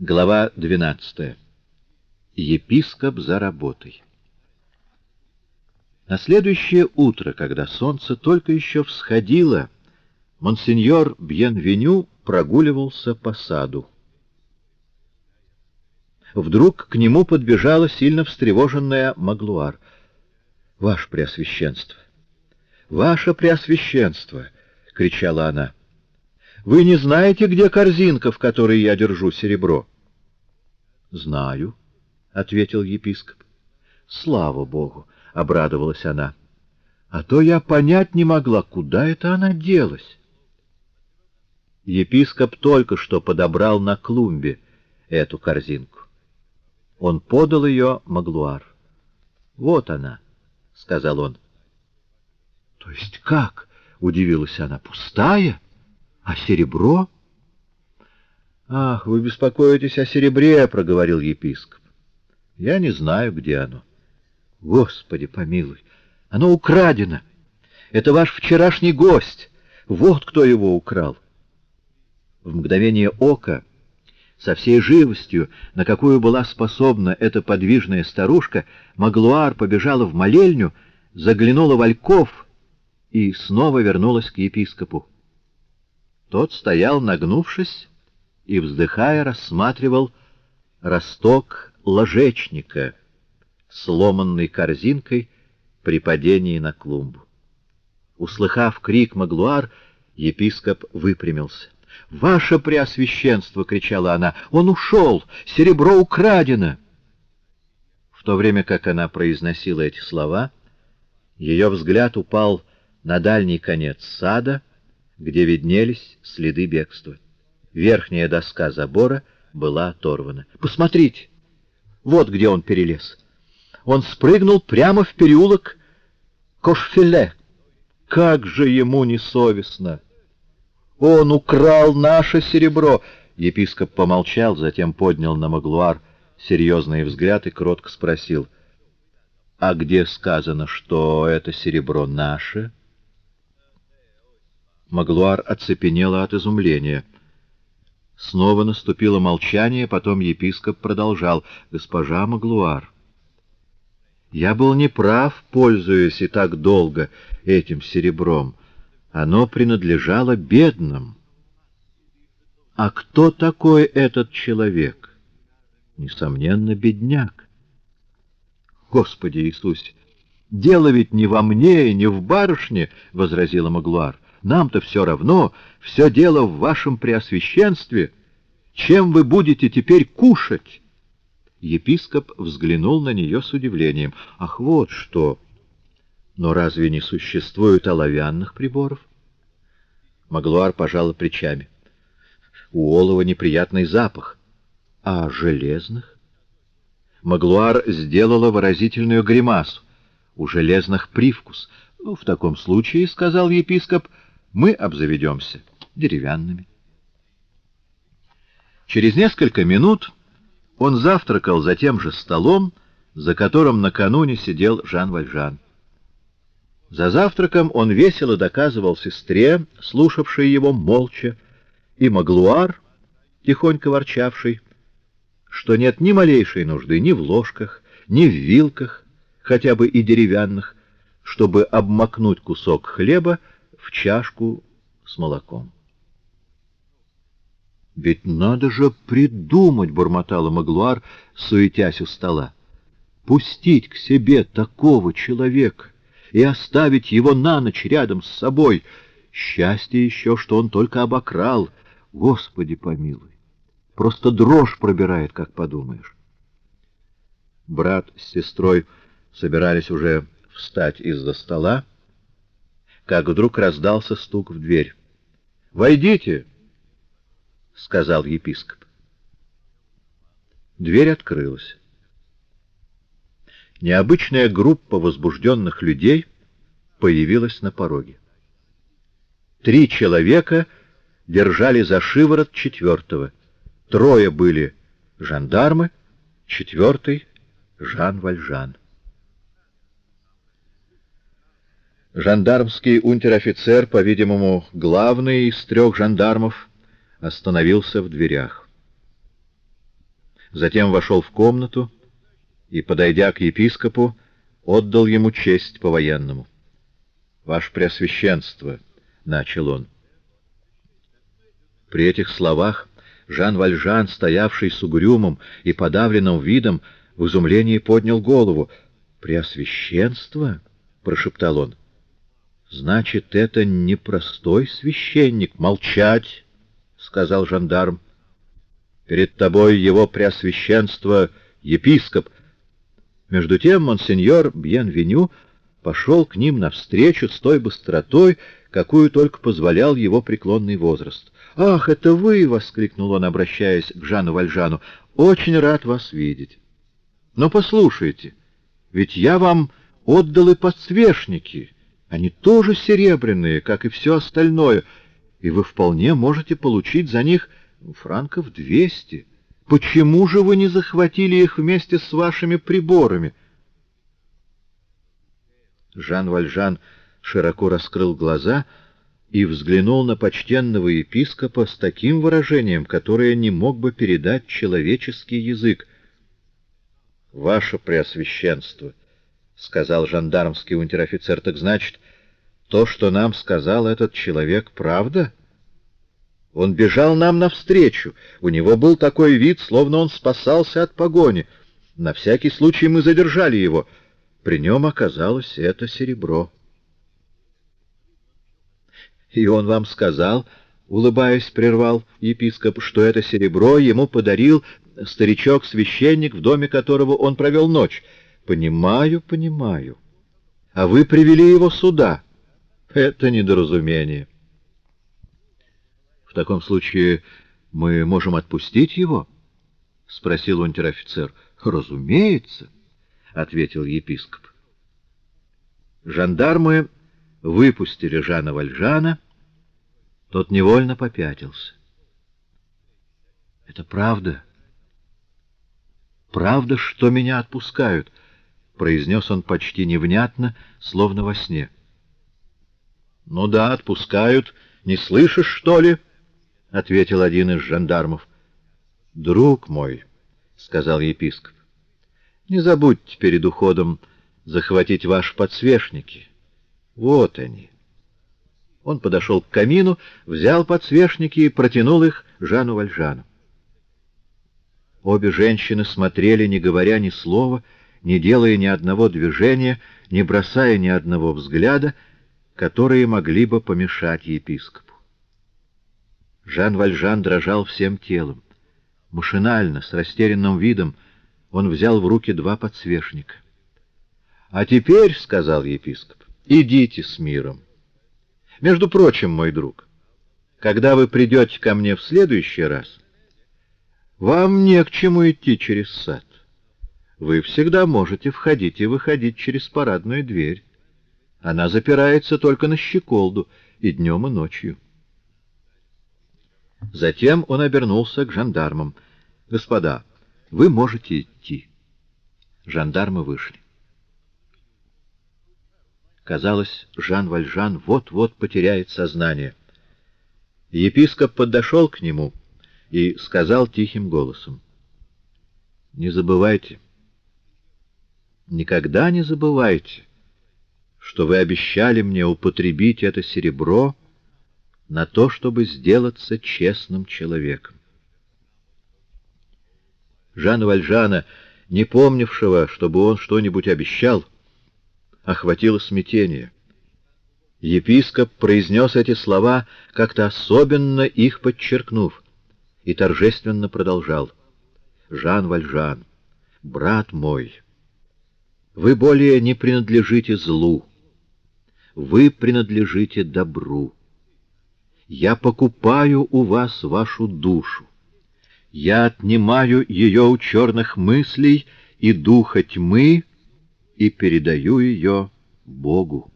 Глава 12. Епископ за работой. На следующее утро, когда солнце только еще всходило, монсеньор Бьенвеню прогуливался по саду. Вдруг к нему подбежала сильно встревоженная Маглуар. — Ваше Преосвященство! Ваше Преосвященство! — кричала она. — вы не знаете, где корзинка, в которой я держу серебро? — Знаю, — ответил епископ. — Слава Богу! — обрадовалась она. — А то я понять не могла, куда это она делась. Епископ только что подобрал на клумбе эту корзинку. Он подал ее Маглуар. — Вот она, — сказал он. — То есть как? — удивилась она. — Пустая? — а серебро? Ах, вы беспокоитесь о серебре, проговорил епископ. Я не знаю, где оно. Господи, помилуй, оно украдено. Это ваш вчерашний гость. Вот кто его украл. В мгновение ока, со всей живостью, на какую была способна эта подвижная старушка, Маглуар побежала в молельню, заглянула в ольков и снова вернулась к епископу. Тот стоял, нагнувшись, и, вздыхая, рассматривал росток ложечника, сломанной корзинкой при падении на клумбу. Услыхав крик Маглуар, епископ выпрямился. «Ваше Преосвященство!» — кричала она. «Он ушел! Серебро украдено!» В то время как она произносила эти слова, ее взгляд упал на дальний конец сада — где виднелись следы бегства. Верхняя доска забора была оторвана. «Посмотрите! Вот где он перелез. Он спрыгнул прямо в переулок Кошфеле. Как же ему несовестно! Он украл наше серебро!» Епископ помолчал, затем поднял на Маглуар серьезный взгляд и кротко спросил, «А где сказано, что это серебро наше?» Маглуар оцепенела от изумления. Снова наступило молчание, потом епископ продолжал. «Госпожа Маглуар, я был неправ, пользуясь и так долго этим серебром. Оно принадлежало бедным. А кто такой этот человек? Несомненно, бедняк. Господи Иисусе! Дело ведь не во мне и не в барышне, — возразила Маглуар. Нам-то все равно, все дело в вашем преосвященстве. Чем вы будете теперь кушать?» Епископ взглянул на нее с удивлением. «Ах, вот что! Но разве не существует оловянных приборов?» Маглуар пожала плечами. «У олова неприятный запах. А железных?» Маглуар сделала выразительную гримасу. «У железных привкус. Ну, в таком случае, — сказал епископ, — мы обзаведемся деревянными. Через несколько минут он завтракал за тем же столом, за которым накануне сидел Жан Вальжан. За завтраком он весело доказывал сестре, слушавшей его молча, и Маглуар, тихонько ворчавший, что нет ни малейшей нужды ни в ложках, ни в вилках, хотя бы и деревянных, чтобы обмакнуть кусок хлеба в чашку с молоком. «Ведь надо же придумать!» — бормотала Маглуар, суетясь у стола. «Пустить к себе такого человека и оставить его на ночь рядом с собой. Счастье еще, что он только обокрал. Господи помилуй! Просто дрожь пробирает, как подумаешь». Брат с сестрой собирались уже встать из-за стола, как вдруг раздался стук в дверь. «Войдите!» — сказал епископ. Дверь открылась. Необычная группа возбужденных людей появилась на пороге. Три человека держали за шиворот четвертого. Трое были жандармы, четвертый — Жан Вальжан. Жандармский унтер-офицер, по-видимому, главный из трех жандармов, остановился в дверях. затем вошел в комнату и, подойдя к епископу, отдал ему честь по-военному. «Ваше Преосвященство», — начал он. При этих словах Жан Вальжан, стоявший с угрюмым и подавленным видом, в изумлении поднял голову. «Преосвященство?» — прошептал он. «Значит, это не простой священник. Молчать!» — сказал жандарм. «Перед тобой его преосвященство епископ». Между тем монсеньор Бьенвеню пошел к ним навстречу с той быстротой, какую только позволял его преклонный возраст. «Ах, это вы!» — воскликнул он, обращаясь к Жану Вальжану. «Очень рад вас видеть. Но послушайте, ведь я вам отдал и подсвечники. Они тоже серебряные, как и все остальное, и вы вполне можете получить за них франков двести. Почему же вы не захватили их вместе с вашими приборами?» Жан Вальжан широко раскрыл глаза и взглянул на почтенного епископа с таким выражением, которое не мог бы передать человеческий язык. «Ваше Преосвященство», — сказал жандармский унтер-офицер, — «так значит, то, что нам сказал этот человек, правда?» Он бежал нам навстречу. У него был такой вид, словно он спасался от погони. На всякий случай мы задержали его. При нем оказалось это серебро. И он вам сказал, улыбаясь, прервал епископ, что это серебро ему подарил старичок-священник, в доме которого он провел ночь. Понимаю, понимаю. А вы привели его сюда. Это недоразумение. В таком случае мы можем отпустить его? — спросил унтер-офицер. — Разумеется, — ответил епископ. Жандармы выпустили Жана Вальжана, тот невольно попятился. — Это правда. Правда, что меня отпускают, — произнес он почти невнятно, словно во сне. — Ну да, отпускают. Не слышишь, что ли? — ответил один из жандармов. — Друг мой, — сказал епископ, — не забудьте перед уходом захватить ваши подсвечники. Вот они. Он подошел к камину, взял подсвечники и протянул их Жану Вальжану. Обе женщины смотрели, не говоря ни слова, не делая ни одного движения, не бросая ни одного взгляда, которые могли бы помешать епископу. Жан Вальжан дрожал всем телом. Машинально, с растерянным видом, он взял в руки два подсвечника. — А теперь, — сказал епископ, — идите с миром. Между прочим, мой друг, когда вы придете ко мне в следующий раз, вам не к чему идти через сад. Вы всегда можете входить и выходить через парадную дверь. Она запирается только на щеколду и днем, и ночью. Затем он обернулся к жандармам. «Господа, вы можете идти». Жандармы вышли. Казалось, Жан Вальжан вот-вот потеряет сознание. Епископ подошел к нему и сказал тихим голосом. «Не забывайте, никогда не забывайте, что вы обещали мне употребить это серебро на то, чтобы сделаться честным человеком. Жана Вальжана, не помнившего, чтобы он что-нибудь обещал, — охватило смятение. Епископ произнес эти слова, как-то особенно их подчеркнув, и торжественно продолжал. «Жан Вальжан, брат мой, вы более не принадлежите злу, вы принадлежите добру. Я покупаю у вас вашу душу, я отнимаю ее у черных мыслей и духа тьмы, и передаю ее Богу.